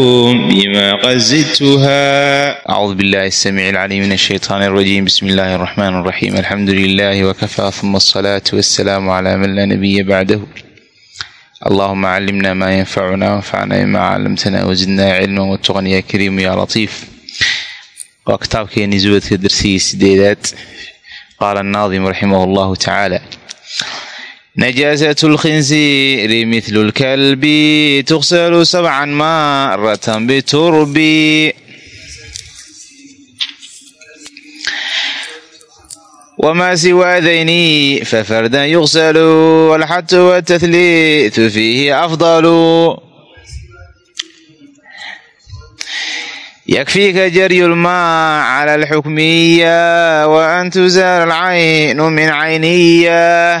بما قد زدتها أعوذ بالله السميع العليم من الشيطان الرجيم بسم الله الرحمن الرحيم الحمد لله وكفى ثم الصلاة والسلام على من لا نبي بعده اللهم علمنا ما ينفعنا وانفعنا بما علمتنا وزدنا علما واتقنا يا كريم يا لطيف وكتابكيني زودك درسي سديدات قال الناظم رحمه الله تعالى نجاسة الخنزير مثل الكلب تغسل سبعا مرة بترب وما سوى ذين ففردا يغسل والحت والتثليث فيه أفضل يكفيك جري الماء على الحكمية وأن تزال العين من عينية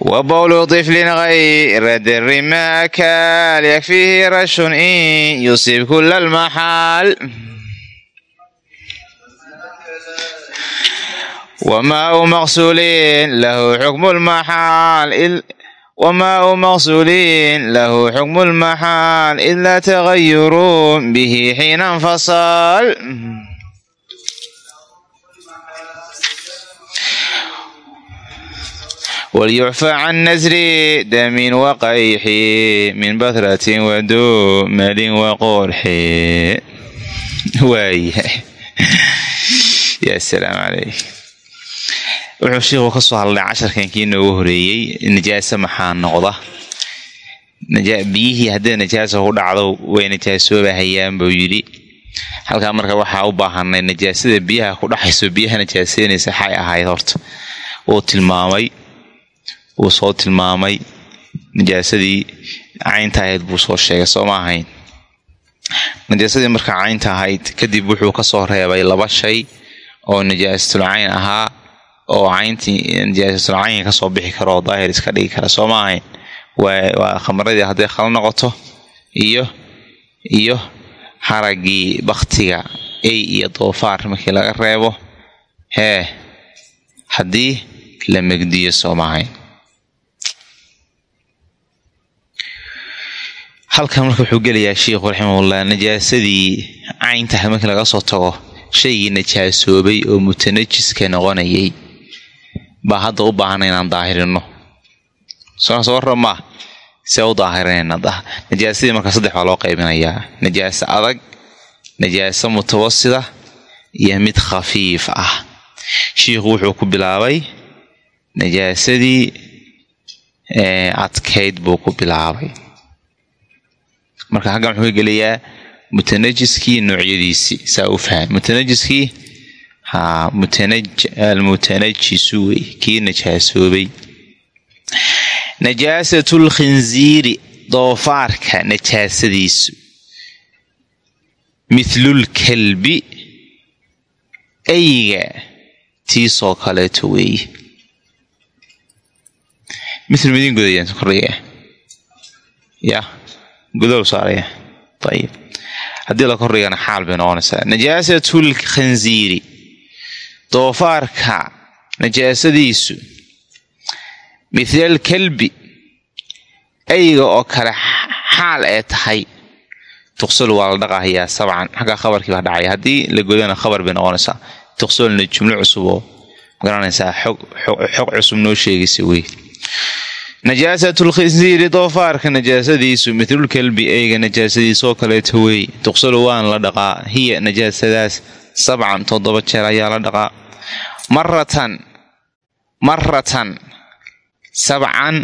wabowlu tiflin kayra deri maa kaal yakfiihi rashun in yusib kula lmaxaal wamaa u maqsuuliin lahu xukmu lmaxaal wamaa u maqsuuliin lahu xukmu lmaxaal ilaa tagayuruu bihi xiina infasal walyucfa can nasri damin waqayxi min batratin wadumalin waqorxi wuxuu shiikhuu ka soo hadlay casharkankii noogu horeeyey najaasa maxaa noqda biyihii hadday najaasa ku dhacdo way najaasoobahayaanbu yidhi halkaa marka waxaa u baahanay najaasada biyaha ku dhaxayso biyaha najaaseynaysa xay ahayd horta uu tilmaamay wuu soo tilmaamay najaasadii caynta ahayd buu soo sheegay soo ma ahayn. Najaasadii markaa caynta ahayd kadib wuxuu ka soo reebay laba shay oo najaasatul cayn ahaa oo cayntii najaasatul cayn ka soo bixi karo oo daahir iska dhigi kara soo ma ahayn. Waa khamradii hadday khal noqoto iyo iyo haragii baktiga ey iyo doofaar markii laga reebo hee haddii la megdiyo soo ma ahayn halkan marka wuxuu gelayaa sheikhu raximahullah najaasadii cayntaha markii laga soo tago shaygii najaasoobay oo mutanajiska noqonayay. Baa hadda u baahana inaan daahirino. Soo warra maa see u daahirinayna najaasadii marka saddex baa loo qaybinayaa. Najaaso adag najaaso mutawasida iyo mid khafiif ah. Shiikhu wuxuu ku bilaabay najaasadii adkayd buu ku bilaabay marka halkan wuxuu ka gelayaa mutanajiskii noocyadiisii saa u faham. Mutanajiskii ha almutanajisu wey kii najaasoobay najaasatul khinziiri doofaarka najaasadiisu. Mithlul kalbi eyga tiisoo kaleeto weeye mithl midin godayaan kordhiga ya godool saaraya. Ayib haddii la kordhigana xaal bay noqonaysaa najaasatul khanziiri. Doofaarka najaasadiisu. Mithlal kalbi eyga oo kale xaal ee tahay. Tuqsal waa la dhaqahayaa sabcan. Xaggaa khabarkii baa dhacaya. Haddii la godana khabar bay noqonaysaa tuqsalna jumlo cusub oo garanaysaa xog cusub noo sheegaysa wey najaasatul khinsiiri doofaarka najaasadiisu mithlul kalbi eyga najaasadiisoo kaleeto wey tuqsalu waan la dhaqaa hiya najaasadaas sabcan toddoba jeer ayaa la dhaqaa. Maratan maratan sabcan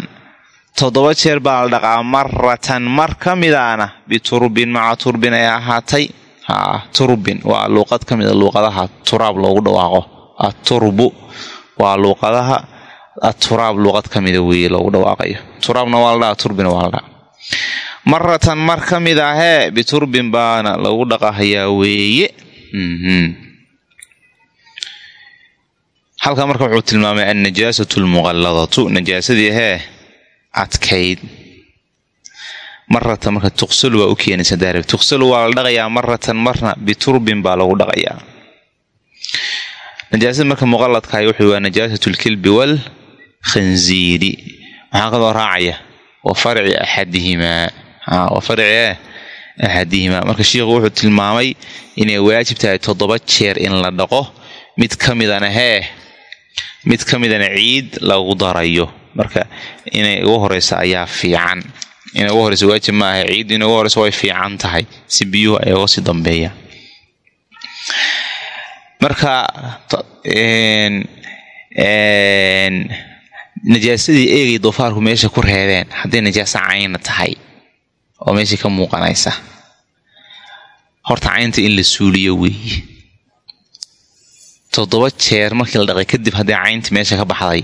toddoba jeer baa la dhaqaa. Maratan mar ka midaana biturbin maca turbin ay ahaatay. Ha turbin waa luuqad ka mida luuqadaha turaab loogu dhawaaqo. Aturbu waa luuqadaha aturaab luuqad ka mida weeye loogu dhawaaqayo turaabna waa la turbina waa la maratan mar ka mid ahee biturbin baana lagu dhaqahayaa weeye halkan marka wuxuu tilmaamay annajaasatu lmuqalladatu najaasadii hee adkayd maratan marka tuqsalu waa u keenaysa daarib tuqsalu waa la dhaqayaa maratan marna biturbin baa lagu dhaqayaa najaasada marka muqalladkahay wuxuu waa najaasatu lkilbi wal khanziiri maxaa kaloo raacaya wa farci axadihimaa wa farci eh axadihimaa marka sheikhu wuxuu tilmaamay inay waajib tahay toddoba jeer in la dhaqo. Mid ka midana hee mid ka midana ciid lagu darayo. Marka inay ugu horeysa ayaa fiican. Inay ugu horeysa waajib maaha ciid inay ugu horeysa way fiican tahay. Si biyuhu ay uga sii dambeeyaan marka najaasadii eegay doofaarku meesha ku reebeen hadday najaaso cayna tahay oo meeshii ka muuqanaysa. Horta caynta in la suuliyo weeye toddoba jeer markii la dhaqay kadib haddii cayntii meesha ka baxday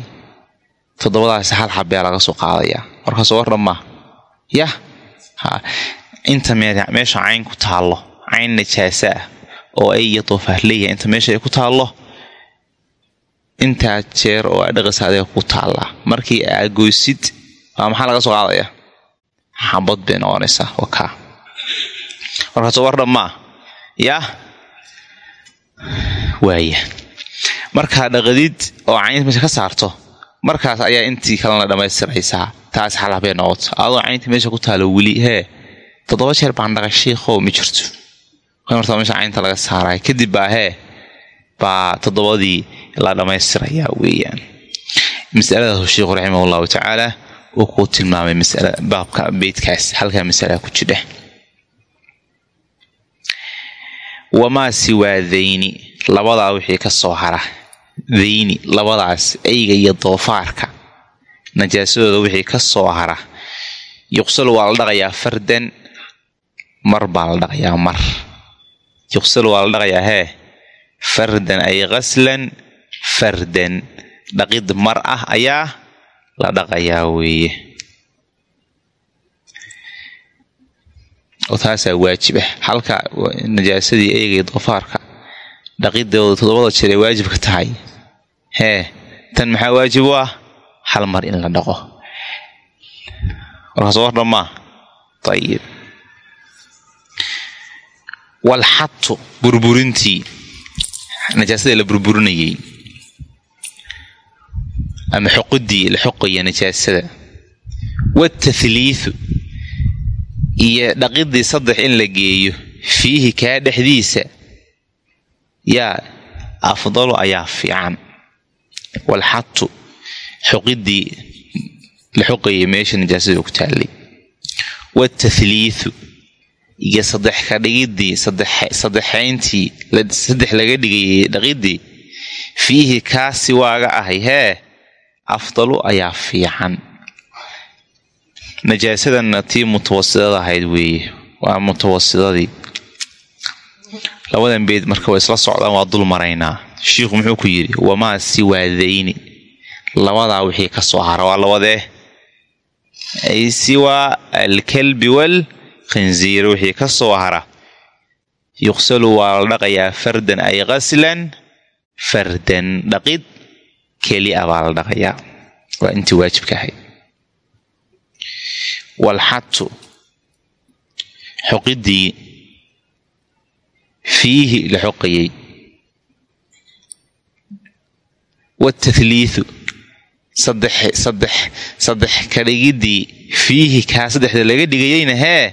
toddobadaasi hal xabee laga soo qaadayaa markaasoo war dhammaa yah ha inta meesha cayn ku taallo cayn najaasa ah oo ay iyo doofaar leeyahay inta meesha ay ku taallo intaa jeer oo adhaqasa adiga ku taallaa markii aad goysid waa maxaa laga soo qaadaya? Xabad bay noqonaysaa wakaa markaasoo war dhammaa yah waaya markaa dhaqadid oo caynta meesha ka saarto markaas ayaa intii kalena dhammaystiraysaa taas xalabay noqoto adoo caynta meesha ku taalo weli hee toddoba jeer baan dhaqay shiikhow ma jirto. Martaa meesha caynta laga saaraya kadib baa hee baa toddobadii la dhammaystirayaa weeyaan masaladaas sheikhu raximah allahu tacaala uu kuu tilmaamay baabka beydkaas halkaa masalaa ku jidha wamaa siwaa dayni labadaa wixii ka soo hara. Dayni labadaas eyga iyo doofaarka. Najaasadooda wixii ka soo hara. Yuqsalu waa la dhaqayaa fardan mar baa la dhaqayaa mar. Yuqsalu waa la dhaqayaa hee fardan ay qaslan fardan dhaqid mar ah ayaa la dhaqayaa weeye oo taasaa waajib ah halka najaasadii eegay doofaarka dhaqidooda toddobada jeer ay waajibka tahay. Hee tan maxaa waajib u ah? Hal mar in la dhaqo. Warkaas war dhammaa. Ayib walxatu burburintii. Najaasada la burburinayay ama xoqidii la xoqaya najaasada watahliithu iyo dhaqidii saddex in la geeyo fiihi kaa dhexdiisa yaa afdalu ayaa fiican walxatu xoqidii la xoqayay meesha najaasada ku taallay watahliithu iyo saddex ka dhigidii saddexayntii saddex laga dhigayay dhaqidii fiihi kaasi waaga ahay hee afdalu ayaa fiican. Najaasadana tii mutawasidada ahayd weeye. Waa mutawasidadii labadan beed marka way isla socdaan waa dul maraynaa. Shiikhu muxuu ku yidhi wamaa siwaadayni labadaa wixii ka soo hara waa labadee. Ay siwaa alkalbi wal khinziir wixii ka soo hara. Yuqsalu waa la dhaqayaa fardan ay qaslan fardan dhaqid keli a baa la dhaqayaa waa intii waajibka ahayd. Walxatu xoqidii fiihi la xoqayay. Watahliithu saddex saddex saddex ka dhigidii fiihi kaa saddexda laga dhigayayna hee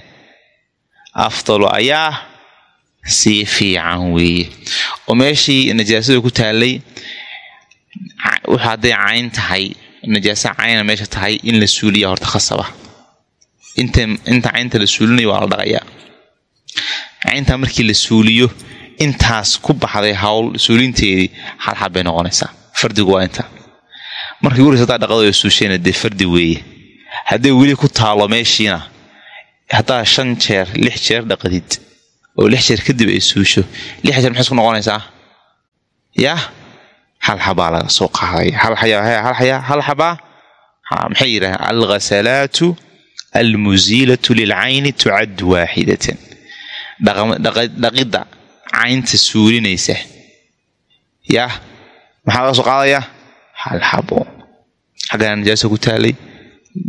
afdalu ayaa sii fiican weeye. Oo meeshii najaasada ku taallay hadday cayn tahay najaasa cayna meesha tahay in la suuliya horta khasaba. Inta caynta la suulinayo waa la dhaqayaa. Cayntaa markii la suuliyo intaas ku baxday hawl suulinteedii halxab bay noqonaysaa. Fardigu waa inta. Markii uris hadaa dhaqadoo suushayna dee fardi weeye. Hadday weli ku taalo meeshiina haddaa shan jeer lix jeer dhaqadid oo lix jeer kadib ay suusho lix jeer maxay isku noqonaysaa? Yah hal xabaa laga soo qaaday? Hal xabaa maxay yidhahdeen alghasalaatu almusiilatu lilcayni tucaddu waaxidatan dhaqidda caynta suulinaysa. Yah maxaa laga soo qaadayaa hal xabo xaggaa najaasa ku taalay.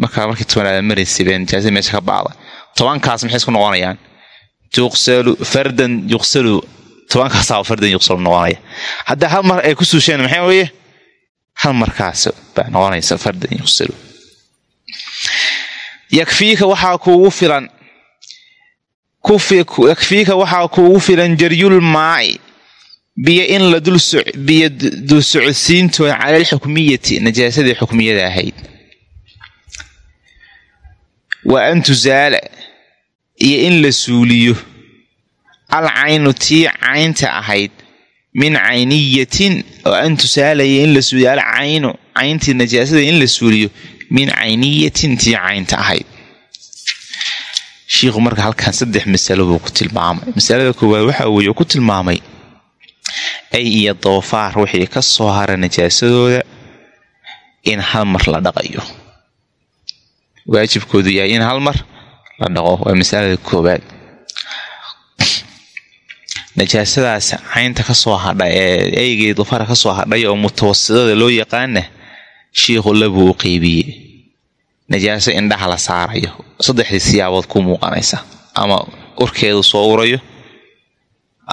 Markaa markii tobanaad maraysay bee najaasada meesha ka bacda tobankaas maxay isku noqonayaan? Tuqsalu fardan yuqsalu tobankaasaa fardan yuqsalu noqonaya. Haddaa hal mar ay ku suusheen maxay weeye? Hal markaas baa noqonaysa fardan yuqsalu yakfiika waxaa kuugu filan yakfiika waxaa kuugu filan jaryul maaci biyo in la biyo dul socodsiintooda cala alxukmiyati najaasadii xukmiyada ahayd. Wa an tusaala iyo in la suuliyo al caynu tii caynta ahayd min cayniyatin oo an tusaalaya in la suuliyo al cayntii najaasada in la suuliyo min cayniyatin tii caynta ahayd shiikhu marka halkan saddex masalo buu ku tilmaamay masalada koowaad waxa weeye ku tilmaamay ay iyo doofaar wixii ka soo hara najaasadooda in hal mar la dhaqayo waajibkoodu yahay in hal mar la dhaqo waa masalada koowaad najaasadaas caynta ka soo hadha ee eygii doofaarka ka soo hadhay oo mutawasidada loo yaqaana shiikhu labuu u qeybiyey. Najaaso indhaha la saarayo saddexdii siyaabood ku muuqanaysa. Ama urkeedu soo urayo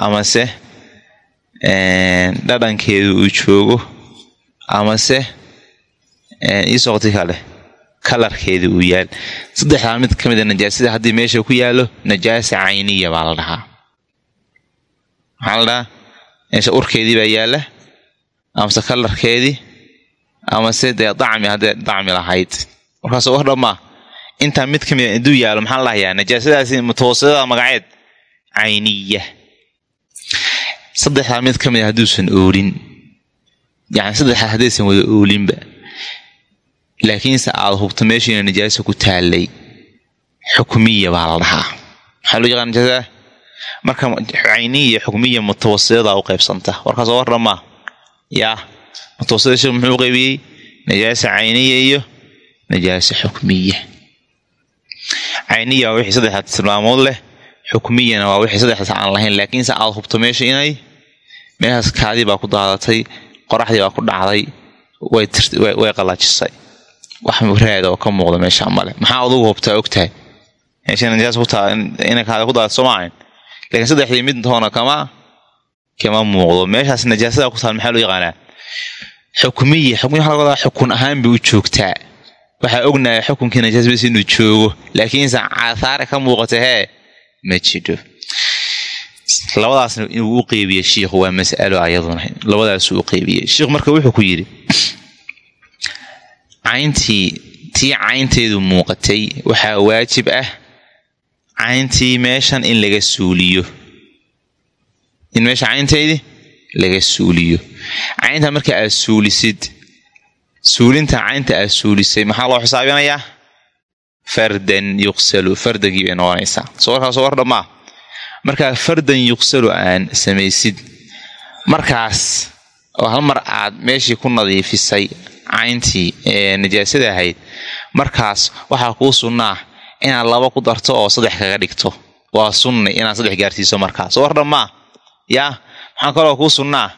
amase dhadhankeedu uu joogo amase isoqti kale kalarkeedu uu yaal. Saddexdaa mid ka mida najaasada haddii meesha ku yaalo najaasa cayniya baa la dhahaa maxaa la dhahaa? Meesha urkeedii baa yaalla amase kalarkeedii amase dee dacmi haddee dacmi lahayd. Markaas war dhammaa. Intaa mid ka mida iduu yaalo maxaa la dhahayaa najaasadaasi mutawasitada magaceed? Cayniya. Saddexdaa mid ka mid a hadduusan oolin. Yani saddexdaa haddaysan wada oolinba. Laakiinse aada hubto meeshiina najaasa ku taallay. Xukmiya baa la dhahaa. Maxaa loo yaqaan najaasada marka cayniya xukmiya mutawasidadaa u qaybsanta. Warkaas war dhammaa yaa mutawasida sheekh muxuu qaybiyey? Najaasa cayniya iyo najaasa xukmiya. Cayniya waa wixii saddexdaas tilmaamood leh. Xukmiyana waa wixii saddexdaas aan lahayn. Laakiinse aada hubto meesha inay meeshaas kaadii baa ku daadatay qoraxdii baa ku dhacday way qalaajisay. Wax raada oo ka muuqda meesha male. Maxaa adugu hubtaa? Ogtahay. Meesha najaas ku taa inay kaada ku daadato soo maahayn laakiin saddexdii mid toona kama kama muuqdo. Meeshaas najaasada ku taal maxaa loo yaqaanaa? Xukmiya xukmiya waxa laga wadaa xukun ahaan bay u joogtaa. Waxaa ognahay xukunkii najaas bas inuu joogo. Laakiinse caahaare ka muuqata hee ma jidho. Labadaasna inuu u qeybiye shiikhu waa mas'alo ayaduna labadaasuu u qeybiyey. Shiikhu marka wuxuu ku yidhi cayntii tii caynteedu muuqatay waxaa waajib ah cayntii meeshan in laga suuliyo. In meesha caynteedii laga suuliyo. Caynta marka aad suulisid suulinta caynta aad suulisay maxaa loo xisaabinayaa? Fardan yuqsalu fardagii bay noqonaysaa. Soo warkaas war dhammaa. Markaa fardan yuqsalu aan samaysid. Markaas oo hal mar aad meeshii ku nadiifisay cayntii ee najaasada ahayd markaas waxaa kuu sunnaa inaad laba ku darto oo saddex kaga dhigto. Waa sunni inaad saddex gaarsiiso markaas. War dhammaa yaa maxaa kaloo kuu sunnaa?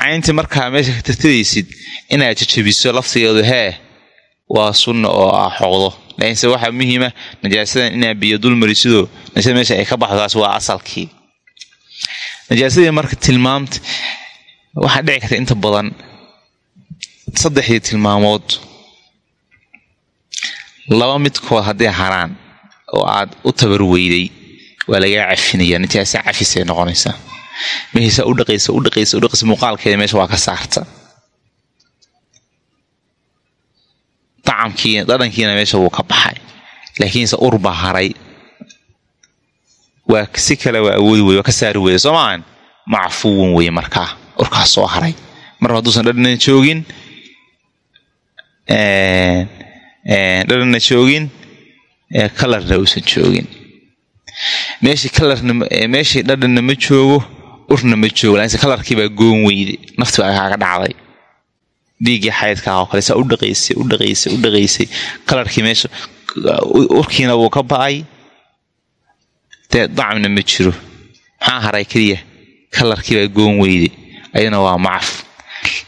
Cayntii markaa meesha ka tirtiraysid inaad jajabiso laftigeedu hee waa sunna oo ah xoqdo. Laakiinse waxaa muhiima najaasadan inaad biyo dul marisidoo najaasada meesha ay ka baxdo taas waa asalkii. Najaasadii marka tilmaamta waxaa dhici karta inta badan saddexdii tilmaamood laba midkood hadday haraan oo aad u tabar weyday waa lagaa cafinaya najaasa cafisay noqonaysaa. Mehiisa u dhaqaysa u dhaqaysa u dhaqaysa muuqaalkeeda meesha waa ka saarta. Dacamkii dhadhankiina meesha wuu ka baxay. Laakiinse ur baa haray. Waa si kale waa awoodi weye waa ka saari weyda soo maahan macfuwan weye markaa urkaas soo haray. Marba hadduusan dhadhana joogin dhadhanna joogin kalarna uusan joogin. Meeshii kalarna meeshii dhadhanna ma joogo urna ma joogo laakiinse kalarkiibaa goon weyde nafti baa kaaga dhacday. Dhiiggii xaydkaa oo kale saa u dhaqaysay u dhaqaysay u dhaqaysay. Kalarkii meesha urkiina wuu ka ba'ay. Dee dacmina ma jiro. Maxaa haray keliya kalarkiibaa goon weyde ayadana waa macaf.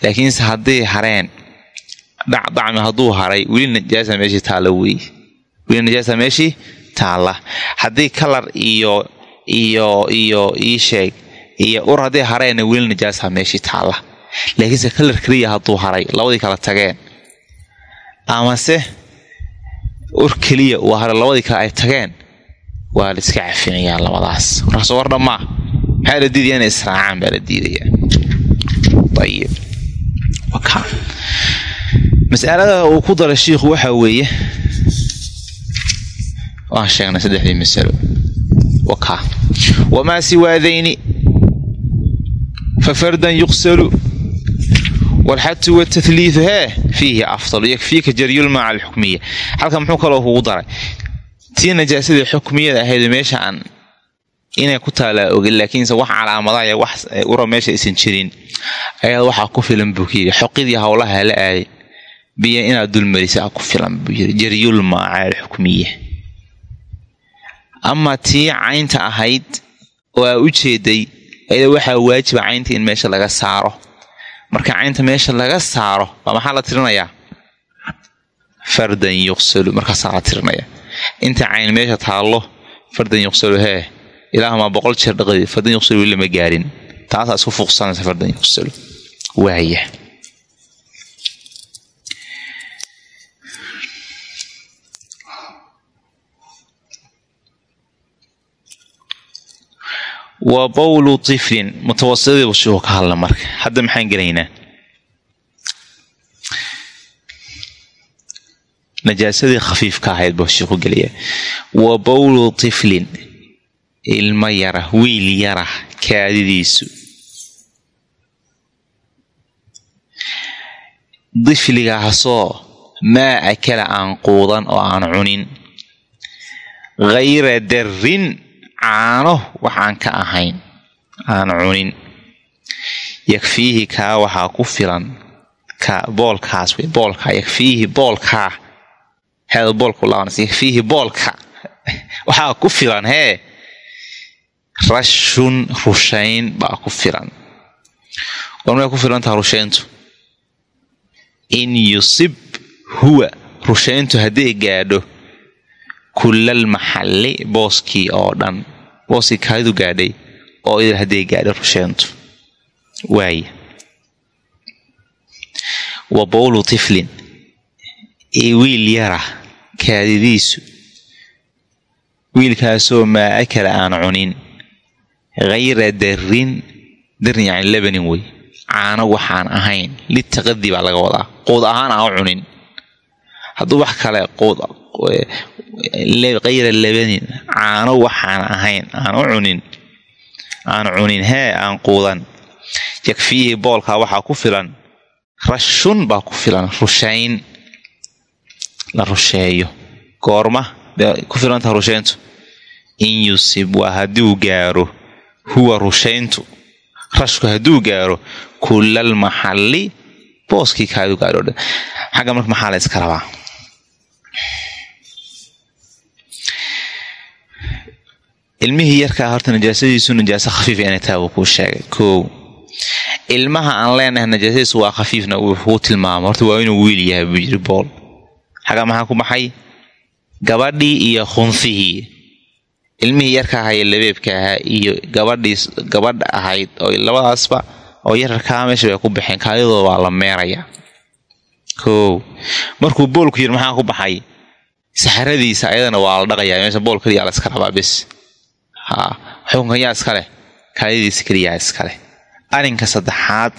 Laakiinse hadday hareen dacmi hadduu haray weli najaasa meeshii taalla weeye weli najaasa meeshii taalla. Haddii kalar iyo iyo iyo ii sheeg iyo ur hadday hareenna weli najaasa meeshii taalla. Laakiinse kalar keliya hadduu haray labadii kala tageen. Amase ur keliya uu haray labadii kale ay tageen waa la iska cafinayaa labadaas. Warkaas war dhammaa maxaa la diidaya inay israacaan baa la diidayaa? Ayib masalada uu ku daray shiikhu waxaa weeye. Waan sheegnay saddexdii masalo. Waka. Wamaa siwaadayni fa fardan yuqsalu. Walxatu watahliidu hee fiihi afdalu yakfiika jaryulmaca alxukmiya halkan muxuu kaloo kugu daray. Tii najaasadii xukmiyada ahayd meesha aan inay ku taalaa ogin laakiinse wax calaamadaaya wax ura meesha aysan jirin. Ayaad waxaa ku filan kuyiri xoqidii howlaha la aaday biyo inaad dulmarisa ku filan buu yiri jaryulmaaca alxukmiya ama tii caynta ahayd oo aa u jeeday ayada waxaa waajiba caynta in meesha laga saaro. Marka caynta meesha laga saaro baa maxaa la tirinayaa? Fardan yuqsalu markaasaa la tirinaya inta cayn meesha taallo fardan yuqsalu hee ilaahumaa boqol jeer dhaqdi fardan yuqsalu lama gaarin. Taasaa isku fuuqsanaysa fardan yuqsalu. Waaya wa bawlu tiflin. Mutawasidadii bushiiku ka hadla marka. Hadda maxaan gelaynaa? Najaasadii khafiifka ahayd buu shiiku gelaya wa bawlu tiflin. Ilmo yara wiil yara kaadidiisu. Difligaasoo maa akala aan quudan oo aan cunin. Hayra darrin caano waxaan ka ahayn. Aan cunin. Yakfiihi kaa waxaa ku filan. Ka boolkaas wey boolka yakfiihi boolkaa. Heeda boolku laabanaysa yakfiihi boolka waxaa ku filan hee rashun rushayn baa ku filan. Warmay ku filantaha rushayntu? In yusib huwa. Rushayntu hadday gaadho kullal maxalli booskii oo dhan. Booskii kaadidu gaadhay oo idil hadday gaadhay rushayntu waaya wa bowlu tiflin. Ee wiil yara kaadidiisu wiilkaasoo maa akala aan cunin. Hayra darin darin yani labanin wey. Caano waxaan ahayn. Litaqadi baa laga wadaa. Quud ahaan aan u cunin. Hadduu wax kale hayra labanin caano waxaan ahayn aan u cunin. Aan cunin hee aan quudan. Yakfiihi boolkaa waxaa ku filan. Rashun baa ku filan rushayn. La rusheeyo. Goorma bay ku filantaha rushayntu. In yusib waa hadduu gaaro huwa rushayntu. Rashku hadduu gaaro kullal maxalli booskii kaadu gaadho dhan xagga marka maxaa la yska rabaa ilmihii yarkaa horta najaasadiisu najaaso khafiifa inay tahay wuu kuu sheegay. Koow ilmaha aan leenahay najaasadiisu waa khafiifna wuu tilmaamo. Horta waa inuu wiil yahay buu yiri bool. Xagga maxaa ku baxay? Gabadhii iyo khunfihii. Ilmihii yarka ahaa ee labeebka ahaa iyo gabadhii gabadha ahayd oo labadaasba oo yararkaa meesha bay ku baxeen. Kaadidooda waa la meerayaa koow markuu boolku yiri maxaa ku baxay? Saxaradiisa ayadana waa la dhaqayaa. Meesha bool keliyaa la iska rabaa bes ha xukunkan yaa iska leh kaadidiisa keliyaa iska leh. Arrinka saddexaad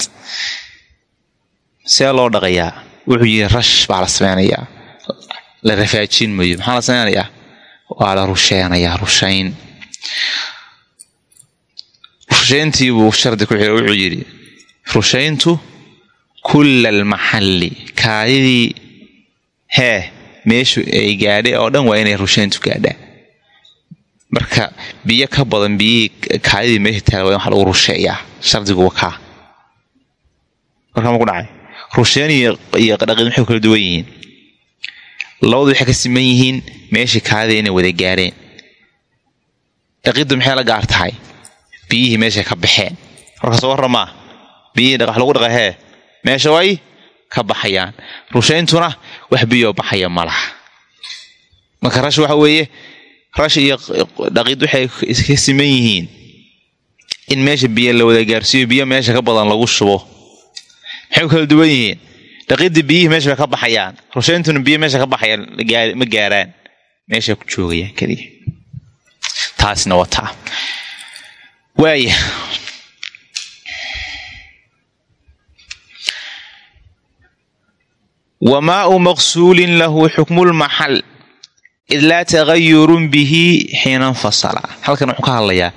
see loo dhaqayaa wuxuu yidhi rash baa la sameynayaa la rafaajin mayo maxaa la sameynayaa waa la rusheynayaa rushayn. Rushayntii buu shardi ku xira wuxuu yidhi rushayntu kulla almaxalli kaadidii hee meeshu ay gaadhay oo dhan waa inay rushayntu gaadhaa marka biyo ka badan biyihii kaadidii meesha taala waa in wax lagu rusheeyaa. Shardigu waa kaa. Marka ma ku dhacay? Rusheyn iyo dhaqid maxay kala duwan yihiin. Labadu waxay ka siman yihiin meeshii kaadida inay wada gaareen. Dhaqiddu maxay la gaar tahay? Biyihii meeshay ka baxeen. Markaas warramaa biyihii wax lagu dhaqa hee meesha way ka baxayaan. Rushayntuna wax biyoo baxaya ma laha marka rash waxa weeye rash iyo dhaqid waxay ka siman yihiin in meesha biyo la wada gaarsiiyo biyo meesha ka badan lagu shubo. Maxay u kala duwan yihiin. Dhaqidii biyihii meesha bay ka baxayaan. Rushayntuna biyo meesha ka baxayaan ma gaaraan. Meeshay ku joogayaan keliya taasina waa taa. Waaya wamaau maqsuulin lahu xukmulmaxal id laa tagayurun bihi xiina infasala halkan wuxuu ka hadlayaa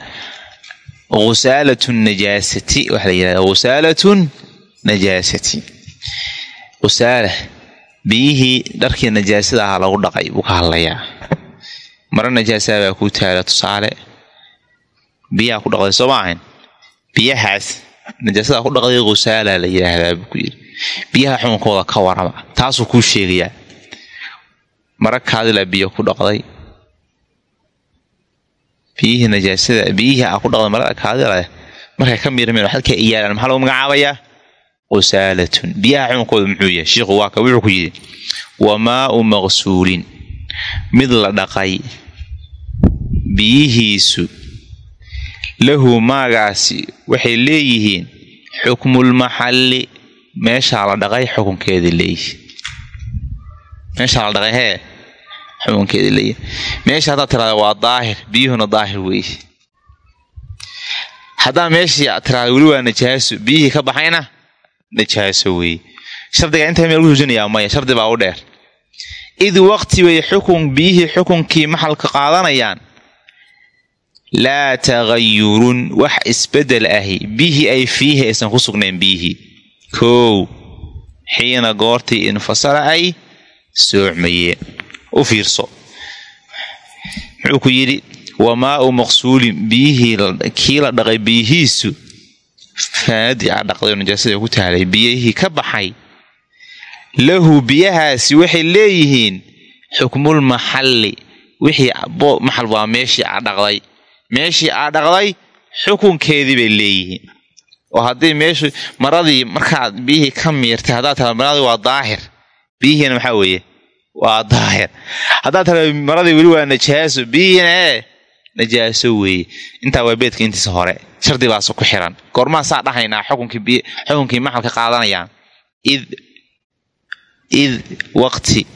usaalatu najaasati waxaa la yidhahda usaalatun najaasati usaala biyihii dharkii najaasada ahaa lagu dhaqay buu ka hadlayaa maro najaasaa baa kuu taala tusaale biyaha ku dhaqday soo ma ahayn biyahaas najaasada ku dhaqday usaala la yidhaahdaa buu ku yidhi biyaha xukunkooda ka warama taasuu kuu sheegayaa mara kaadila biyo ku dhaqday. Biyihii najaasada biyihii aa ku dhaqday marada kaadila markay ka miirmeen halka iyaalaan maxaa lagu magacaabayaa qusaalatun. Biyaha xukunkooda muxuu yahay? Shiikhu waa ka wuxuu ku yidhi wamaau maqsuulin. Mid la dhaqay biyihiisu lahu maagaasi waxay leeyihiin xukmulmaxalli meeshaa la dhaqay xukunkeeda leeyihi meeshaa la dhaqay hee xukunkeeda leeyihi meesha haddaad tirahda waa daahir biyuhuna daahir weeye haddaa meeshii aad tirahda weli waa najaaso biyihii ka baxayna najaaso weeye shardiga intaa meel lagu hujinayaa maya shardi baa u dheer. Id waqti bay xukun biyihii xukunkii maxalka qaadanayaan. Laa tagayurun wax isbeddel ahi. Bihii ay fiihi aysan ku sugnayn biyihii. Kow xiina goortii infasala ay soocmayeen u fiirso. Muxuu ku yidhi wamaau maqsuulin biyihii kii la dhaqay biyihiisu? Faanadii aa dhaqday oo najaasada ku taalay biyihii ka baxay. Lahu biyahaasi waxay leeyihiin xukmul maxalli. Wixii maxal waa meeshii aa dhaqday. Meeshii aa dhaqday xukunkeedii bay leeyihiin. Oo haddii meeshu maradii markaad biyihii ka miirtay haddaad tara maradii waa daahir. Biyihiina maxaa weeye waa daahir haddaad tara maradii weli waa najaaso ee najaaso weeye intaa waa beedka intiisa hore shardi baase ku xiran goormaa saa dhahaynaa xukunkii maxalka qaadanayaan id id waqti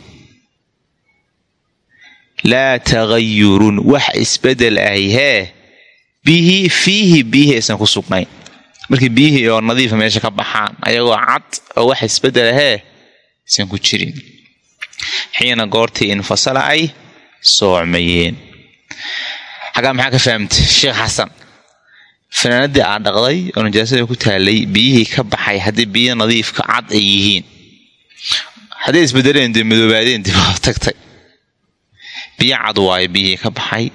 laa tagayurun wax isbeddel ahy hee bihi fiihi biyihii aysan ku sugnayn markii biyihii oo nadiifa meesha ka baxaan ayagoo cad oo wax isbedela hee aysan ku jirin xiina goortii infasala ay soocmayeen xaggaa maxaa ka fahamtay? Sheekh xasan fanaanadii aa dhaqday oo najaasada ku taalay biyihii ka baxay haddii biyo nadiifka cad ay yihiin. Hadday isbedeleen dee madoobaadeen dib tagtay. Biyo cad waayo biyihii ka baxay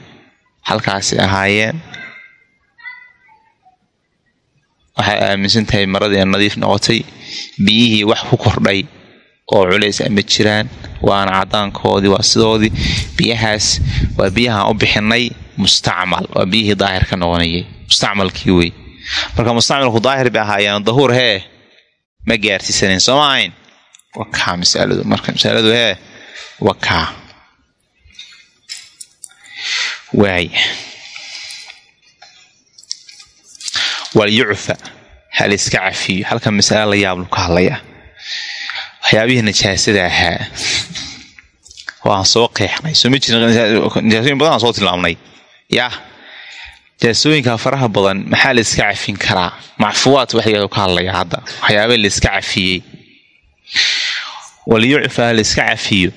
halkaasay ahaayeen. Waxay aaminsan tahay maradii nadiif noqotay biyihii wax ku kordhay oo culays ama jiraan waana cadaankoodii waa sidoodii biyahaas waa biyahaan u bixinay mustacmal waa biyihii daahir ka noqonayay mustacmalkii wey marka mustacmalku daahir bay ahaayeen dahuur hee ma gaarsiisanayn sooma ahayn? Wakaa masaladu marka masaladu hee wakaa waay. Walyucfa hal iska cafiyo halkan masale la yaablu ka hadlayaa waxyaabihii najaasada ahaa waan soo qeexnay. Soo ma badan aan soo tilmaamnay. Yaa najaasooyinka faraha badan maxaa la iska cafin karaa? Macfuwaad wax ka hadlaya hadda. Waxyaaba la iska cafiyey. Walyucfa hal iska cafiyo.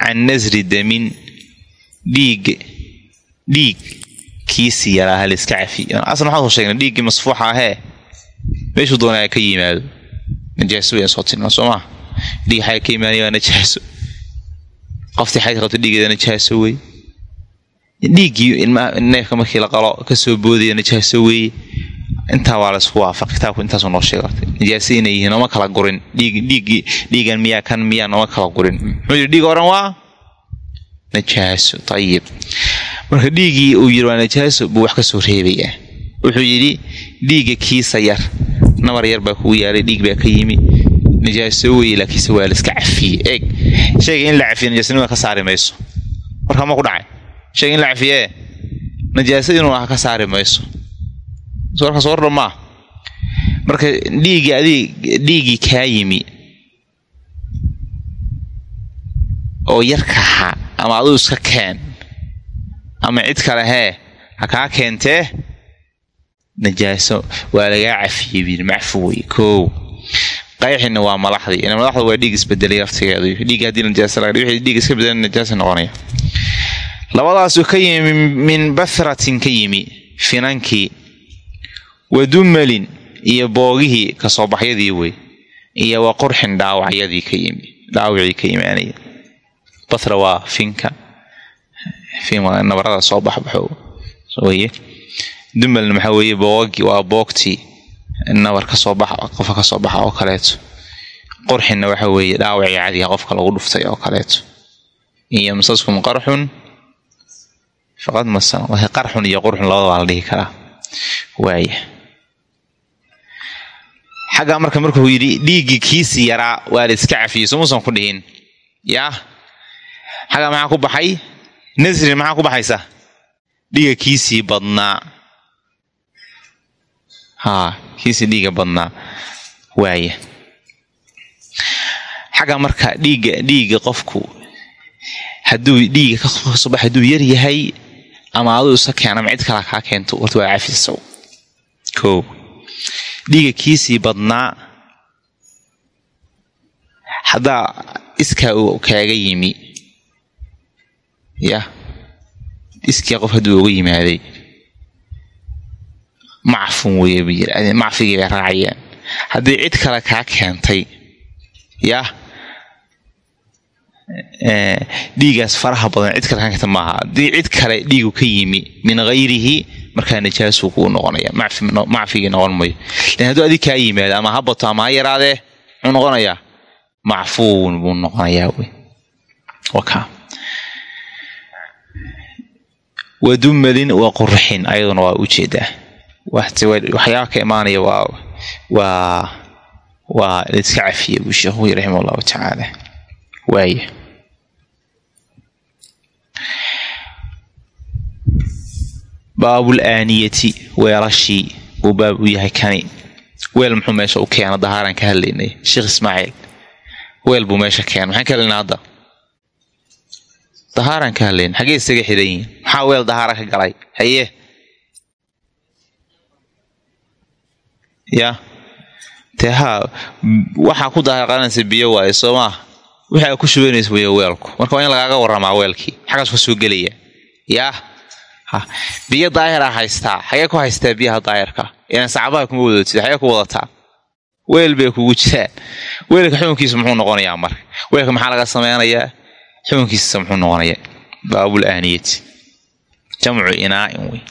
Can nasri damin dhiig dhiig kiisi yaraa hal iska cafiyo. Aslan waxaan soo sheegnay dhiiggii masfuuxa ahee. Meeshuu doonaa ka yimaado najaaso wayaan soo tilmaa soo maa dhiig xaga ka imaanaya waa najaaso qoftii xayd qabto dhiigeeda najaaso wey dhiiggii neefka markii la qalo ka soo boodaya najaaso weeye intaa waa laysku waafaq kitaabku intaasu noo sheegatay nijaasa inay yihiin nooma kala gurin. Dhiig dhiigan miyaa kan miyaa nooma kala gurin. Muxuu yidhi dhiig oran waa najaaso ayib marka dhiiggii uu yidhi waa najaaso buu wax ka soo reebayaa wuxuu yidhi dhiigga kiisa yar nabar yar baa kugu yaalay dhiig baa ka yimi najaaso weye laakiinse waa laiska cafiye eeg shayga in la cafiye najaasanima ka saari mayso warka ma ku dhacay shayga in la cafiyee najaasa inuu ah ka saari mayso warkaas wardha maa marka dhiiggii adig dhiiggii kaa yimi oo yarkaha ama aduu iska keen ama cid kale hee ha kaa keentee najaaso waa lagaa cafiyey bii macfu wey koow qayxina waa malaxdii ina malaxda waa dhiig isbedelay laftigeedu. Dhiig haddii najaasa laga wixii dhiig iska bedelan najaasa noqonaya. Labadaasuu ka yimi min bathratin ka yimi finankii wadumalin iyo boogihii ka soo baxyadii wey iyo wa qurxin dhaawacyadii ka yimi dhaawacii ka imaanaya bathra waa finka. Fin nabarada soo baxbaxo weye dumalna maxaa weeye boogagii waa boogtii. Nabar ka soo baxa qofka ka soo baxa oo kaleeto. Qurxinna waxa weeye dhaawacii cadiga qofka lagu dhuftay oo kaleeto. Iyo masaskum qarxun faqad masan qarxun iyo qurxun labada waa la dhihi karaa. Waaya xaggaa marka markuu yidhi dhiiggii kiisii yaraa waa la iska cafiyey somuusan ku dhihin. Yaa xaggaa maxaa ku baxay? Nasrin maxaa ku baxaysa? Dhiiga kiisii badnaa haa kiisii dhiiga badnaa? Waaya xagga marka dhiigga dhiigga qofku hadduu dhiiga ka soo bax hadduu yar yahay ama aduu isa keen ama cid kala kaa keento horta waa cafisaw koo dhiiga kiisii badnaa haddaa iskaa uu kaaga yimi. Yah iskii qof hadduu uga yimaaday macfun weye bu yiri macfigii bay raacayaan haddii cid kale kaa keentay yah dhiigaas faraha badan cid kale kaa keenta maaha. Haddii cid kale dhiigu ka yimi min hayrihi markaa najaasuu kuu noqonaya. Macfigii noqon mayo lan hadduu adig kaa yimaado ama ha bato ama ha yaraadee muxuu noqonayaa macfuun buu noqonayaa wy waka wadumalin wa qurxin ayaduna waa u jeedaa waxyaaba ka imaanaya waa waa waa laiska cafiya buu sheekhu wi raxima allahu tacaala. Waaya baabul aaniyati weelashii uu baab u yahay kani. Weel muxuu meesha u keena dahaaraan ka hadlaynay. Sheekh ismaaciil. Weel buu meesha keena maxaan ka hadlaynaa hadda? Dahaaraan ka hadlayna xaggee isaga xidan yihiin? Maxaa weel dahaara ka galay? Haye ya. Dee haa waxaa ku dahaar qalanaysa biyo waaye soo maa wixi a ku shubanaysa weeye weelku. Marka waa in lagaaga warramaa weelkii. Xaggaas ka soo gelaya yaa biyo daahira haystaa. Xagee ku haystaa biyaha daahirka? Ilan sacbaha kuma wadatid xagee ku wadataa? Weel bay kugu jiraan. Weelka xukunkiisa muxuu noqonayaa marka. Weelka maxaa laga sameynayaa xukunkiisa muxuu noqonayaa. Baabul aaniyati. Jamcu inaa'in wey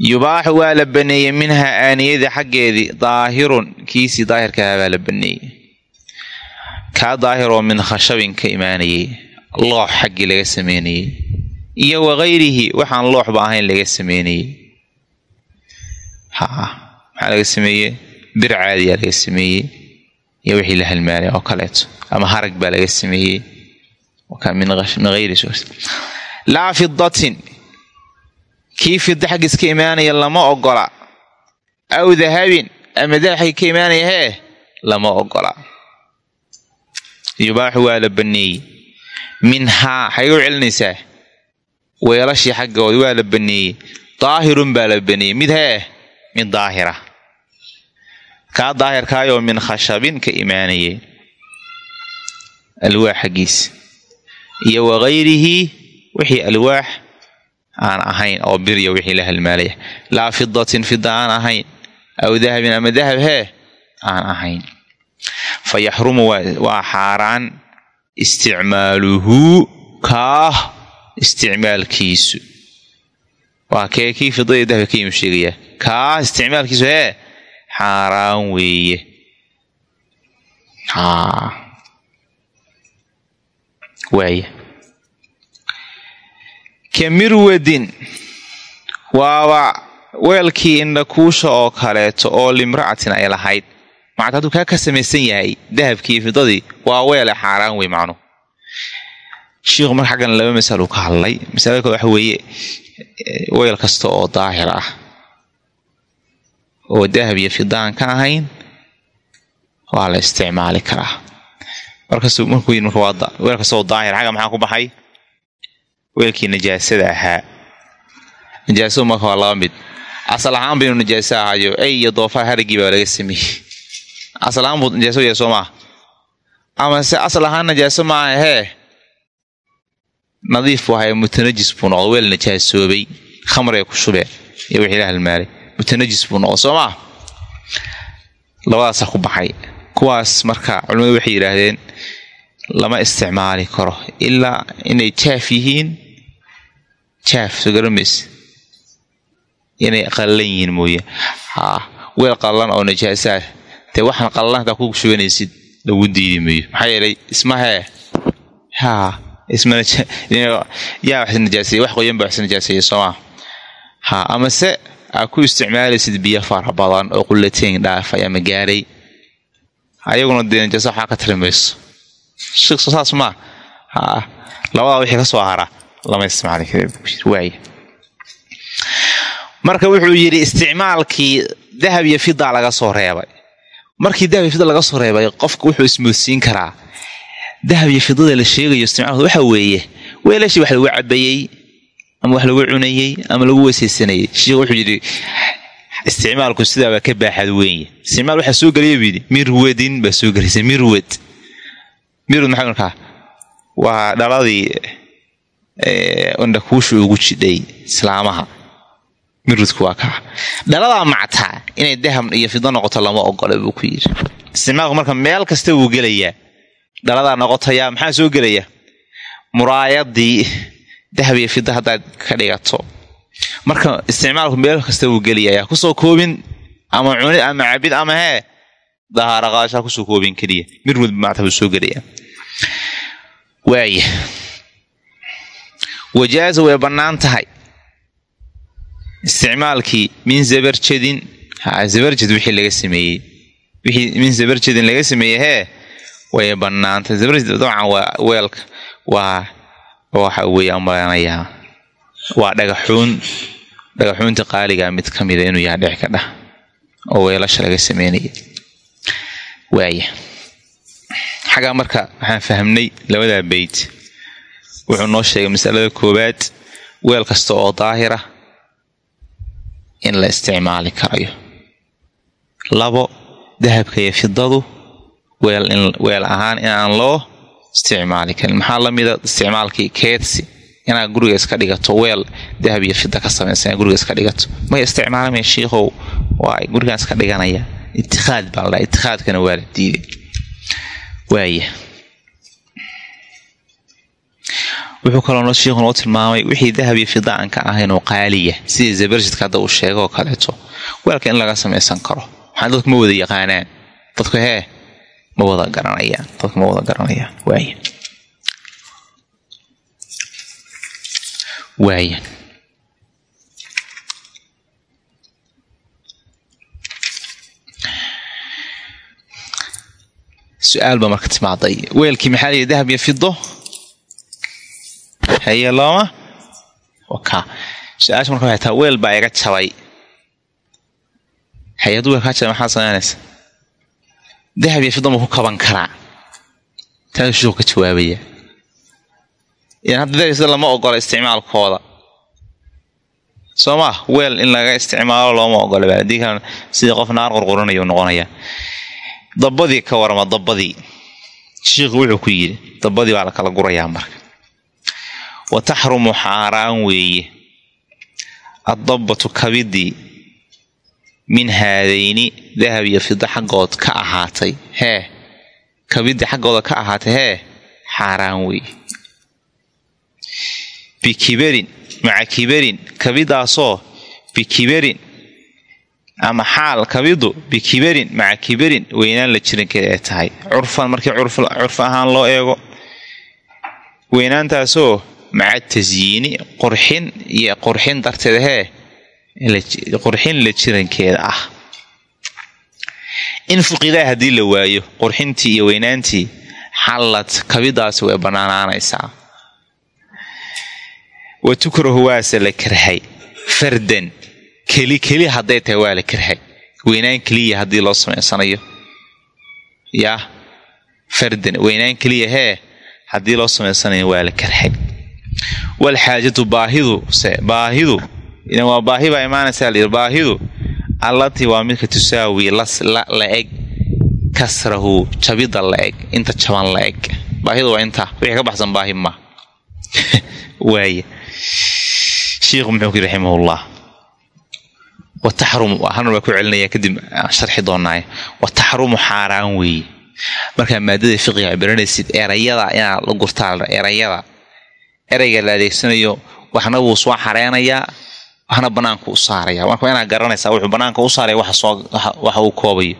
yubaaxu waa la baneeyey minhaa aaniyadii xaggeedii daahirun kiisii daahirkaha baa la baneeyey. Kaa daahiroo min khashabin ka imaanayay loox xaggii laga sameynayey. Iyo wakayrihi waxaan looxba ahayn laga sameynayey. Maxaa laga sameeyey? Bir caadiyaa laga sameeyey iyo wixii la halmaalay oo kaleeto ama harag baa laga sameeyey. Min hayri laa fidatin kii fida xaggiis ka imaanaya lama ogola. Aw dahabin ama dahab xaggi ka imaanaya hee lama ogola. Yubaaxu waa la baneeyey. Minhaa xagay u celinaysaa weelashii xaggoodi waa la baneeyey. Daahirun baa la baneeyey. Mid hee mid daahira. Kaa daahirkaayoo min khashabin ka imaanayay. Alwaax xaggiis. Iyo wakayrihi wixii alwaax aan ahayn oo birya wixii la halmaalaya. Laa fidatin fida aan ahayn. Aw dahabin ama dahab hee aan ahayn. Fa yaxrumu waa xaaraan isticmaaluhu kaah isticmaalkiisu. Waa kee kii fidada iyo dahabka ka yimi sheegayaa kaas isticmaalkiisu hee xaaraan weeye. Waaya ka waaba weelkii indhakuusha oo kaleeto oo limra'atin ay lahayd macta hadduu kaa ka samaysan yahay dahabkii fidadii waa weele xaaraan wey macnu shiikhu marka xaggan laba masalo ka hadlay. Masalada kale waxa weeye weel kasta oo daahir ah. Oo dahab iyo fidaan ka ahayn waa la isticmaali karaa. Markaasu markuu yidhi marka waa weel kasta oo daahir xagga maxaa ku baxay weelkii najaasada ahaa. Najaasadu marka waa laba mid. Asal ahaan baynu najaaso ahayo ey iyo doofaar harigii baa laga sameeyey. Asal ahaan buu najaaso yahay soo maaha. Ama se asal ahaan najaaso maaha hee? Nadiif buu ahay mutanajis buu noqdo weel najaasoobay khamriga ku shubee iyo wixii la halmaalay mutanajis buu noqdo soo maa labadaasa ku baxay. Kuwaas marka culimmadu waxay yidhaahdeen lama isticmaali karo ilaa inay jaaf yihiin. Jaaf soo inay qallalan yihiin mooye. Weel qallalan oo najaasaah dee waxaan qallalan hataa ku shubanaysid lagu diidi mayo maxaa yeelay ismahee haa ismayaa wax najaaseeye wax qoyan baa wax najaaseeye soomaa haa amase aa ku isticmaalaysid biyo fara badan oo qullateyn dhaafay ama gaaray. Ayaguna dee najaasa waxaa ka tari saas maa labadaa wixii ka soo hara. Lama isticmaali karawaaya marka wuxuu yidhi isticmaalkii dahab iyo fida laga soo reebay. Markii dahab iyo fida laga soo reebay qofka wuxuu ismoodsiin karaa. Dahab iyo fidada la sheegayo isticmaalkooda waxa weeye weelashii wax lagu cabayey ama wax lagu cunayey ama lagu weysaysanayay sheikh wuxuu yidhi isticmaalku sidaabaa ka baaxad weeye. Isticmaal waxaa soo gelaya buu yidhi mirwadin baa soo gelaysa mirwad mirwad maxaa markaa waa dhaladii indhakuusha ugu jidhay islaamaha. Mirwadku waa kaa dhaladaa mactaa inay dahab iyo fido noqoto lama ogola buu ku yidhi. Isticmaalku marka meel kasta wuu gelayaa. Dhaladaa noqotaya maxaa soo gelaya? Muraayadii dahab iyo fida haddaad ka dhigato. Marka isticmaalku meel kasta wuu gelaya ku soo koobin ama cunid ama cabid ama hee dahaaraqaashaa ku soo koobin keliya mirwad maata buu soo gelaya waaya wajaaza way bannaan tahay isticmaalkii min zabarjadin zabarjad wixii laga sameeyey wixii min zabarjadin laga sameeyey hee way bannaantay zabarjad dabcan waa weelka waa waxa weeye amalanayaa waa dhagaxuun dhagaxuunta qaaligaa mid ka mida inuu yahay dhec ka dhah oo weelasha laga sameynaya waaya xaggaa marka waxaan fahmnay labadaa beyt. Wuxuu noo sheegay masalada koowaad weel kasta oo daahira in la isticmaali karayo. Labo dahabka iyo fidadu weel ahaan inaan loo isticmaali karin. Maxaa lamida isticmaalkii keedsi? Inaad guriga iska dhigato weel dahab iyo fida ka samaysan guriga iska dhigato. May isticmaalamaya shiikhow? Waa gurigaan iska dhiganaya itikaad baa la dhaha itikaadkana waa la diiday. Waaya wuxuu kaloo shiikhu noo tilmaamay wixii dahab iyo fida aan ka ahayn oo qaaliya. Sidii zabarjidka hadda uu sheego oo kaleeto. Weelka in laga samaysan karo. Maxaa dadku ma wada yaqaanaan. Dadku hee ma wada garanayaan. Dadku ma wada garanayaan. Waaya waaya su'aal baa marka timaaday weelkii maxaa layihi dahab iyo fido haye looma. Waka. Su'aasha marka waxay taa weel baa iga jabay. Haye hadduu weel kaa jabay maxaa samaynaysa dahab iyo fido ma ku kaban karaa. Taasuu shiiku ka jawaabaya. Yan hadda dahab fido lama ogola isticmaalkooda. Soo ma weel in laga isticmaalo looma ogola ba haddii kale sidii qof naar qurquranayuu noqonaya dabadii ka warama dabadii shiikhu wuxuu ku yidhi dabadii baa la kala gurayaa marka. Wa taxrumu xaaraan weeye. Addabatu kabidii min haadayni dahab iyo fido xaggood ka ahaatay. Hee kabidii xaggooda ka ahaatay hee xaaraan weeye. Bikibarin maca kibarin kabidaasoo bikibarin ama xaal kabidu bikibarin maca kibarin weynaan la jirankeeda ay tahay. Curfan markii curf ahaan loo eego weynaantaasoo maca tasyiini qurxin iyo qurxin darteed hee qurxin la jirankeeda ah. In fuqidaa haddii la waayo qurxintii iyo weynaantii xallad kabidaasi way bannaanaanaysaa wa tukrahu waase la karhay fardan keli keli hadday tahay waa la karhay. Weynaan keliya haddii loo samaysanayo. Yaa fardan weynaan keliya hee haddii loo samaysanayo waa la karhay. Walxaajatu baahidu se baahidu waa baahi baa imaanaysaa layidhi baahidu allatii waa midka tusaawi la eg kasrahu jabida la eg inta jaban la eg. Baahidu waa intaa wixii ka baxsan baahi ma. Waaya shiikhu muxuu kii raximahullah wataxrumu halna waa ku celinaya kadib sharxi doonaaye wataxrumu xaaraan weeye markaa maadada fiqiga baranaysid erayada inaad la gurtaa erayada erayga la adeegsanayo waxna wuu soo xareenayaa waxna banaanka u saaraya marka inaad garanaysaa wuxuu banaanka u saaraya waxa uu koobayo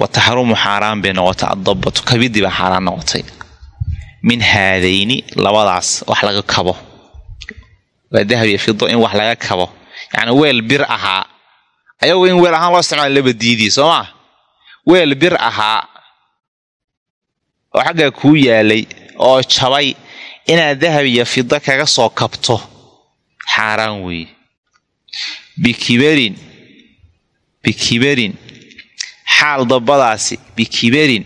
wataxrumu xaaraan bay noqotay addabatu kabidii baa xaaraan noqotay min haadayni labadaas wax laga kabo waa dahab iyo fido in wax laga kabo yacni weel bir ahaa. Ayagu in weel ahaan loo isticmaala laba diidii soo maa weel bir ahaa oo xaggaa kuu yaalay oo jabay inaad dahab iyo fido kaga soo kabto. Xaaraan weeye. Bikibarin bikibarin xaal dabadaasi bikibarin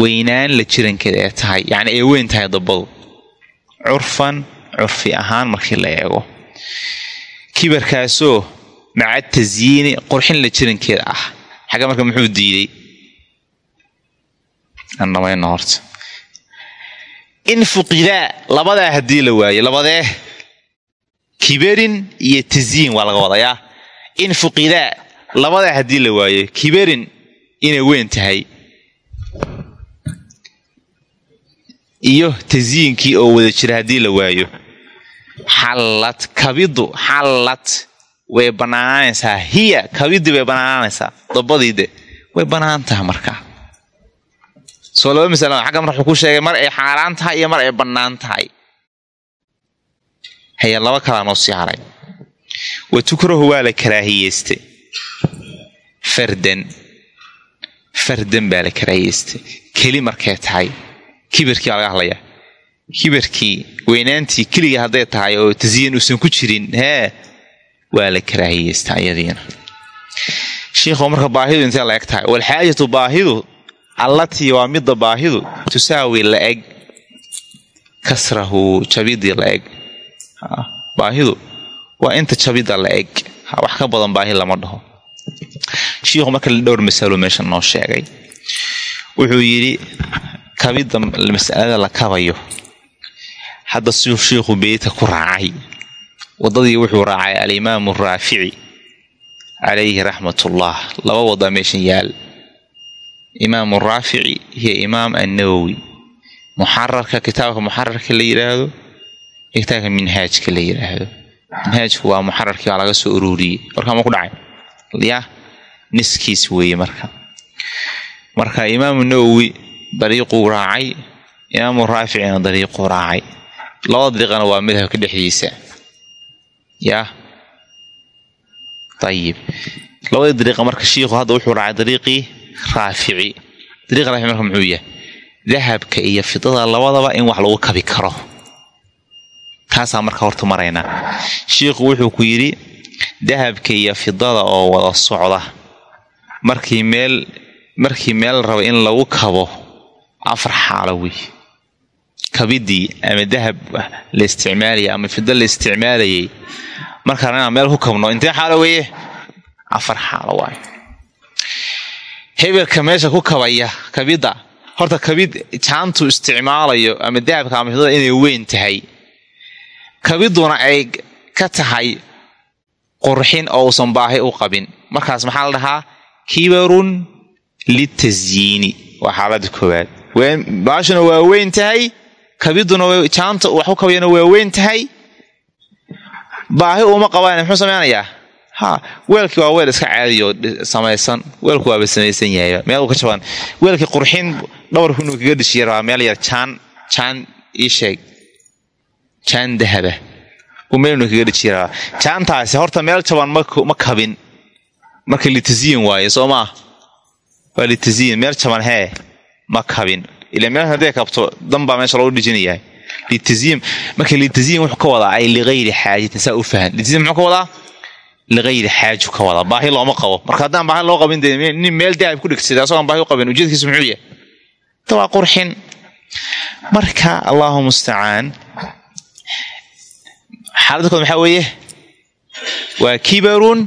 weynaan la jirankeeda ee tahay. Yacni ay weyn tahay dabadu curfan curfi ahaan markii la eego kibarkaasoo maca tasyiini qurxin la jirankeeda ah. Xagga marka muxuu diiday annamayno horta. In fuqidaa labadaa haddii la waayo labadee kibarin iyo tasyiin waa laga wadayaa in fuqidaa labadaa haddii la waayo kibarin inay weyn tahay iyo tasyiinkii oo wada jira haddii la waayo xallad kabidu xallad way bannaanaanaysaa hiya kabidii bay bannaanaanaysaa dabadiide way bannaan tahay markaa soo laba masala xagga mar wuxuu ku sheegay mar ay xaaraan tahay iyo mar ay bannaan tahay. Haya laba kalaa noo sii haray. Wa tukrahu waa la karaahiyeystay. Fardan. Fardan baa la karaahiyeystay. Keli markay tahay kibirkii laga hadlayaa kibirkii weynaantii keligii hadday tahay oo tasyiin uusan ku jirin hee waa la karaahiyeystaa iyadiina shiikhu marka baahidu intee la eg tahay walxaajatu baahidu allatii waa midda baahidu tusaawi la eg kasrahu jabidii la eg. Baahidu waa inta jabida la eg. Wax ka badan baahi lama dhaho. Shiikhu marka dhowr masalo meesha noo sheegay. Wuxuu yidhi kabida masalada la kabayo hadda siduu shiikhu beyta ku raacay wadadii wuxuu raacay alimaamu raafici calayhi raxmatullah laba wada meeshan yaal. Imaamu raafici iyo imaam annawowi muxararka kitaabka muxararka la yidhaahdo iyo kitaabka minhaajka la yidhaahdo minhaajku waa muxararkii baa laga soo ururiyey. Warkaa ma ku dhacay? Ya niskiis weeye marka. Marka imaamu nawowi dariiquu raacay imaamu raaficina dariiquu raacay labada dariiqana waa madhabka dhexdiisa. Yaa ayib labadii dariiqa marka shiikhu hadda wuxuu raacay dariiqii raafici. Dariiqa raafici marka muxuu yahay? Dahabka iyo fidada labadaba in wax lagu kabi karo. Taasaa marka horta maraynaa shiikhu wuxuu ku yidhi dahabka iyo fidada oo wada socda markii meel markii meel raba in lagu kabo afar xaalo wey kabidii ama dahab la isticmaalayay ama fido la isticmaalayay markaan inaan meel ku kabno. Intee xaalo weeye afar xaalo waayo. Hebelka meesha ku kabaya kabidda horta kabid jaantu isticmaalayo ama dahabka ama fidada inay weyn tahay. Kabiduna ay ka tahay qurxin oo uusan baahi u qabin. Markaas maxaa la dhahaa? Kibarun litasyiini waa xaalada koowaad. Baashuna waa weyn tahay kabiduna jaanta wax ku kabayana waa weyn tahay. Baahi uma qabaan muxuu samaynayaa ha weelkii waa weel iska caadiyo samaysan. Weelku waaba samaysan yahay. Meel ka jaban weelkii qurxin dhabarkunu kaga dhishiya rabaa meel yar. Jaan jaan ii sheeg. Jaan dahaba. Meelnu kaga dhishiya jaantaasi horta meel jaban ma kabin. Marka litaziyin waaye soo maa waa meel jaban hee ma kabin ila meel hadday kabto danbaa meesha loogu dhijinayahay litaziyin marka litaziyin wuxuu ka wadaa ay ligayri xaajatin saa u fahan litaziyin muxuu ka wadaa ligayri xaaju ka wadaa baahi looma qabo marka haddaan baahi loo qabin nin meel dahab ku dhegsaday asagoon baahi u qabin ujeedkiisu muxuu yahay ta waa qurxin marka allahu mustacaan xaaladda kood maxaa weeye waa kibarun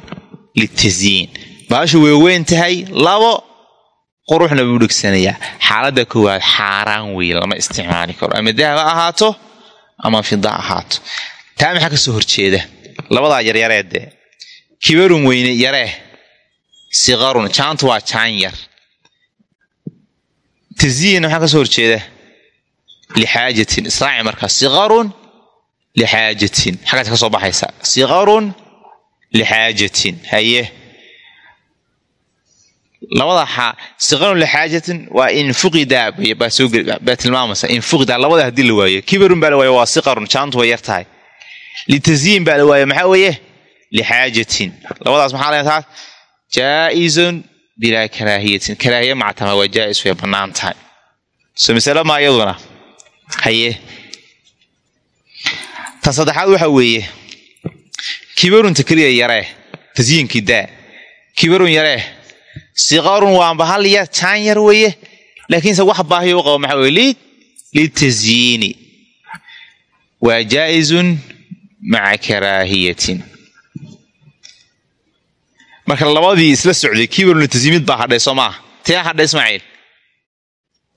litazyiin baashu way tahay labo quruxna buu dhegsanayaa. Xaaladda koowaad xaaraan weeye lama isticmaali karo. Ama dahab ha ahaato ama fida ahaato. Taa maxaa ka soo horjeeda? Labadaa yaryareedee kibarun weyne yaree siqarun jaantu waa jaan yar. Tazyiinna maxaa ka soo horjeeda? Lixaajatin. Israaci markaa siqarun lixaajatin. Xaggaas ka soo baxaysa. Siqarun lixaajatin. Haye labada siqarun lixaajatin waa in fuqida baa tilmaamaysa. In fuqida labada haddii la waayo kibarun baa la waayo waa siqarun jaantu way yar tahay. Litazyiin baa la waayo maxaa weeye? Lixaajatin labadaas maxaa la taas jaa-izun bilaa karaahiyatin. Karaahiya mactama waa jaa-is way bannaan tahay. So masale maa iyaduna? Haye. Ta saddexaad waxa weeye kibarunta keliya yaree tasyiinkii daa. Kibarun yaree siqarun waanba hal yar jaan yar weeye. Laakiinse wax baahiyo u qabo maxaa weye litazyiini waa jaa-izun maca karaahiyatin. Marka labadii isla socday kibarun tasyiimid baa hadhay soo maaha tee hadhay ismaaciil.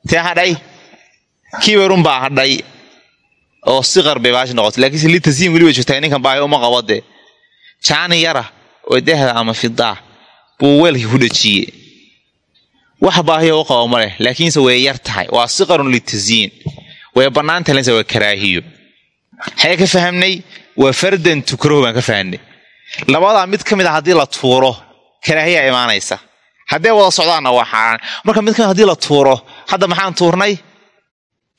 Tee hadhay kibarun baa hadhay oo siqar bay baashi noqotay. Lakiinse litasiin weli way jirtaa ninkan baahi uma qabo dee. Jaani yara oo dahda ama fidaa buu weelkii ku dhejiyey wax baahiyo u qabo ma leh laakiinse way yar tahay. Waa siqarun litasiin way bannaan waa karaahiyo. Maxay ka fahamnay? Waa fardan tukrahu baan ka fahamnay. Labadaa mid ka mid a haddii la tuuro karaahiyaa imaanaysa. Hadday wada socdaanna waa xaaraan. Marka mid ka mid haddii la tuuro hadda maxaan tuurnay?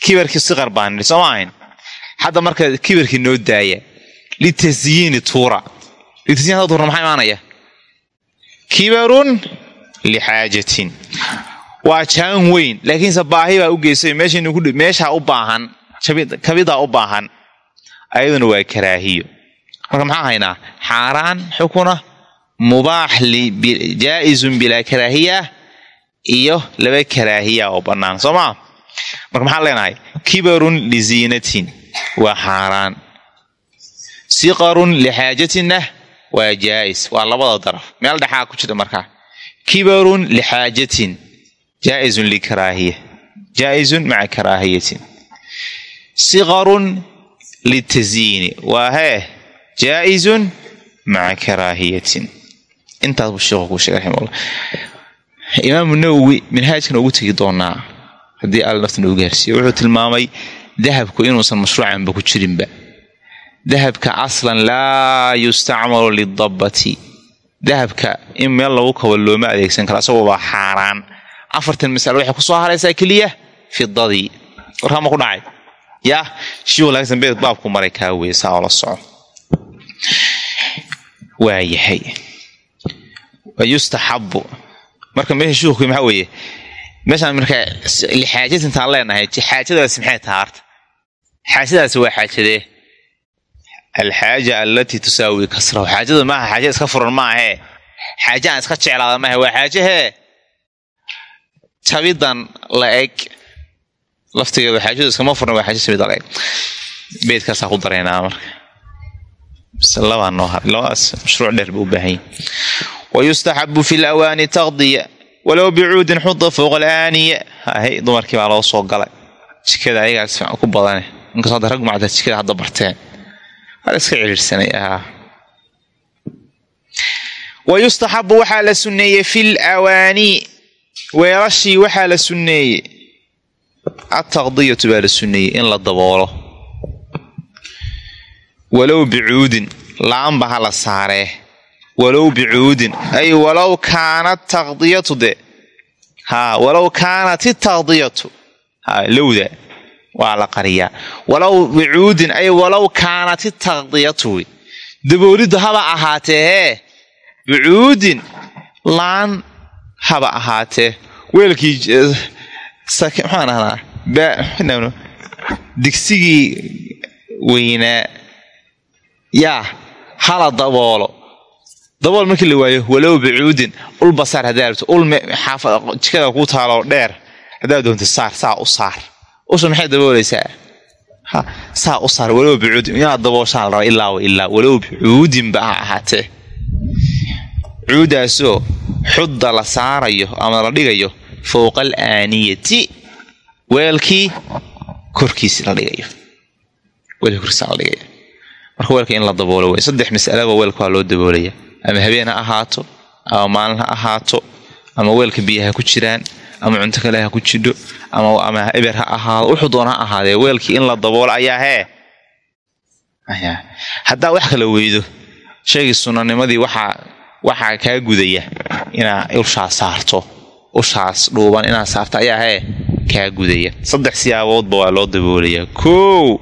Kibarkii siqar baan nidhi soo ma ahayn? Hadda marka kibirkii noo daaya litasyiini tuura. Litasyin hada tuurna maxaa imaanaya kibarun lixaajatin waa jaan weyn laakiinse baahi baa u geysay meeshaa u baahan kabidaa u baahan ayaduna waa karaahiyo. Marka maxaa haynaa? Xaaraan xukuna mubaax jaa-izun bilaa karaahiya iyo laba karaahiya oo bannaan. Soo maa marka maxaan leenahay? Kibarun liziinatin waa xaaraan. Siqarun lixaajatinna waa jaa'is. Waa labada daraf. Meel dhexaa ku jira markaa. Kibarun lixaajatin jaaizun likaraahiya jaa-izun maca karaahiyatin. Siqarun litasyiini waa hee. Jaa-izun maca karaahiyatin. Intaas buu sheekhu kuu sheegay raximahullah. Imaamu nawowi minhaajkan ugu tegi doonaa haddii alla nafta noogu gaarsiiyo wuxuu tilmaamay dahabku inuusan mashruucanba ku jirinba dahabka aslan laa yustacmalu lidabbati dahabka in meel lagu kabo looma adeegsan karo asagoo baa xaaraan. Afartan masale waxay ku soo haraysaa keliya? Fidadii warkaa ma ku dhacay. Yaa shiiku laakiin beed baabku maray kaa weye oo la soco waayahay yustaxabu marka meesha shiiku maxaa weeye? Meeshaan marka lixaajad intaan leenahay xaajadaasi maxay taha harta? Xaajadaasi waa xaajadee alxaaja allatii tusaawi kasrahu xaajadu maaha xaaja iska furan maahee xaaja aan iska jeclaada maaha waa xaaje hee jabidan la eg laftigeeda xaajadu iskama furan waa xaaje jabida la eg beydkaasaa ku dareynaa marka labaa noo labadaas mashruuc dheer buu u yahy wayustaxabu fi lawaani taqdiya walow bicuudin xuda fowqa alaaniya hay dumarkii baa loo soo galay jikada ayagaa ku badane inkastoo hadda rag macda jikada hadda barteen la iska ciriirsanay? Ahaa wayustaxabu waxaa la sunneeyey fi lawaani weelashii waxaa la sunneeyey ataqdiyatu baa la sunneeyey in la daboolo. Walow bicuudin laanba ha la saaree. Walow bicuudin ay walow kaanat taqdiyatu de. Haa walow kaanat itaqdiyatu ha lowda waa la qariyaa. Walow bicuudin ay walow kaanat itaqdiyatu wey dabooliddu haba ahaatee hee? Laan haba ahaatee. Weelkii maxaan digsigii weynaa yaa hala daboolo. Dabool markii la waayo walow bicuudin ul basaar haddaa rabto ul jikada kuu taaloo dheer haddaad doonto saar saa u saar usha maxay daboolaysaa saa u saar walow bicuudin inaad dabooshaan la raba ilaa wa ilaa walow bicuudinba ha ahaatee. Cuudaasoo xudda la saarayo ama la dhigayo fowqa al aaniyati weelkii korkiisi la dhigayo. Weelkii korkiisa la dhigayo. Marka weelka in la daboolo wey saddex masalaba weelka waa loo daboolaya. Ama habeen ha ahaato ama maalin ha ahaato ama weelka biyo ha ku jiraan ama cunto kale ha ku jidho ama eber ha ahaado. Wuxuu doon ha ahaadee weelkii in la daboolo ayaa hee. Haddaa wax kala weydo shaygii sunanimadii waxaa kaa gudaya inaa ushaas saarto ushaas dhuuban inaad saarto ayaa hee kaa gudaya. Saddex siyaaboodba waa loo daboolayaa. Kow!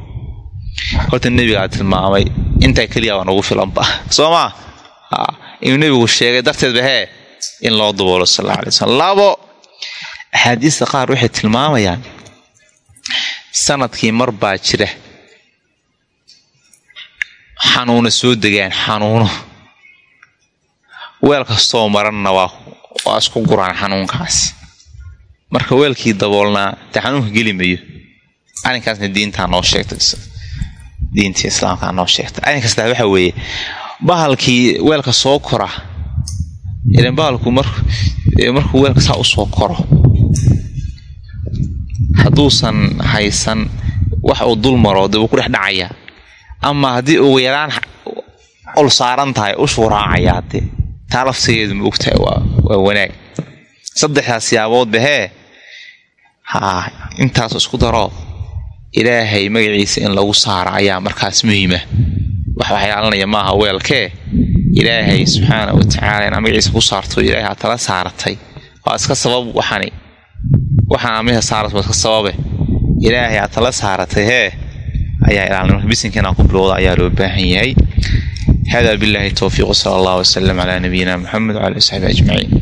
Horta nebigaa tilmaamay intaa keliya waa nagu filanba soo maa inuu nebigu sheegay darteedba hee in loo daboolo sal alla alay slam labo axaadiista qaar waxay tilmaamayaan sannadkii mar baa jira. Xanuuna soo degaan xanuuno. Weel kastoo maranna waa isku guraan xanuunkaas. Marka weelkii daboolnaa dee xanuunka geli mayo arrinkaasna diintaa noo sheegtay diintii islaamkaa noo sheegtay. Arrinka saddex waxaa weeye bahalkii weelka soo kora ilan bahalku markuu weelka saa u soo koro hadduusan haysan wax uu dul maro dee ku dhex dhacayaa ama haddii ugu yaraan ol saaran tahay ushuu raacayaa dee taa laftigeedu ma ogtahay waa wanaag. Saddexdaas siyaaboodba hee? Haa intaas isku daro ilaahay magaciisa in lagu saaro ayaa markaas muhiima. Wax waxyaalanaya maaha weelkee? Ilaahay subxaana wa tacaala inaad magaciisa ku saarto ilaahay aad tala saaratay. Waa iska sabab waxani waxaan amiha iska sababe? Ilaahay aad tala saaratay hee? Ayaa ilaalnima bisinka inaan ku bilowda ayaa loo baahan yahay. Hada billahi towfiiq sala allah wasalam calaa nabiyina muxamed wcala saxbi ajmaciin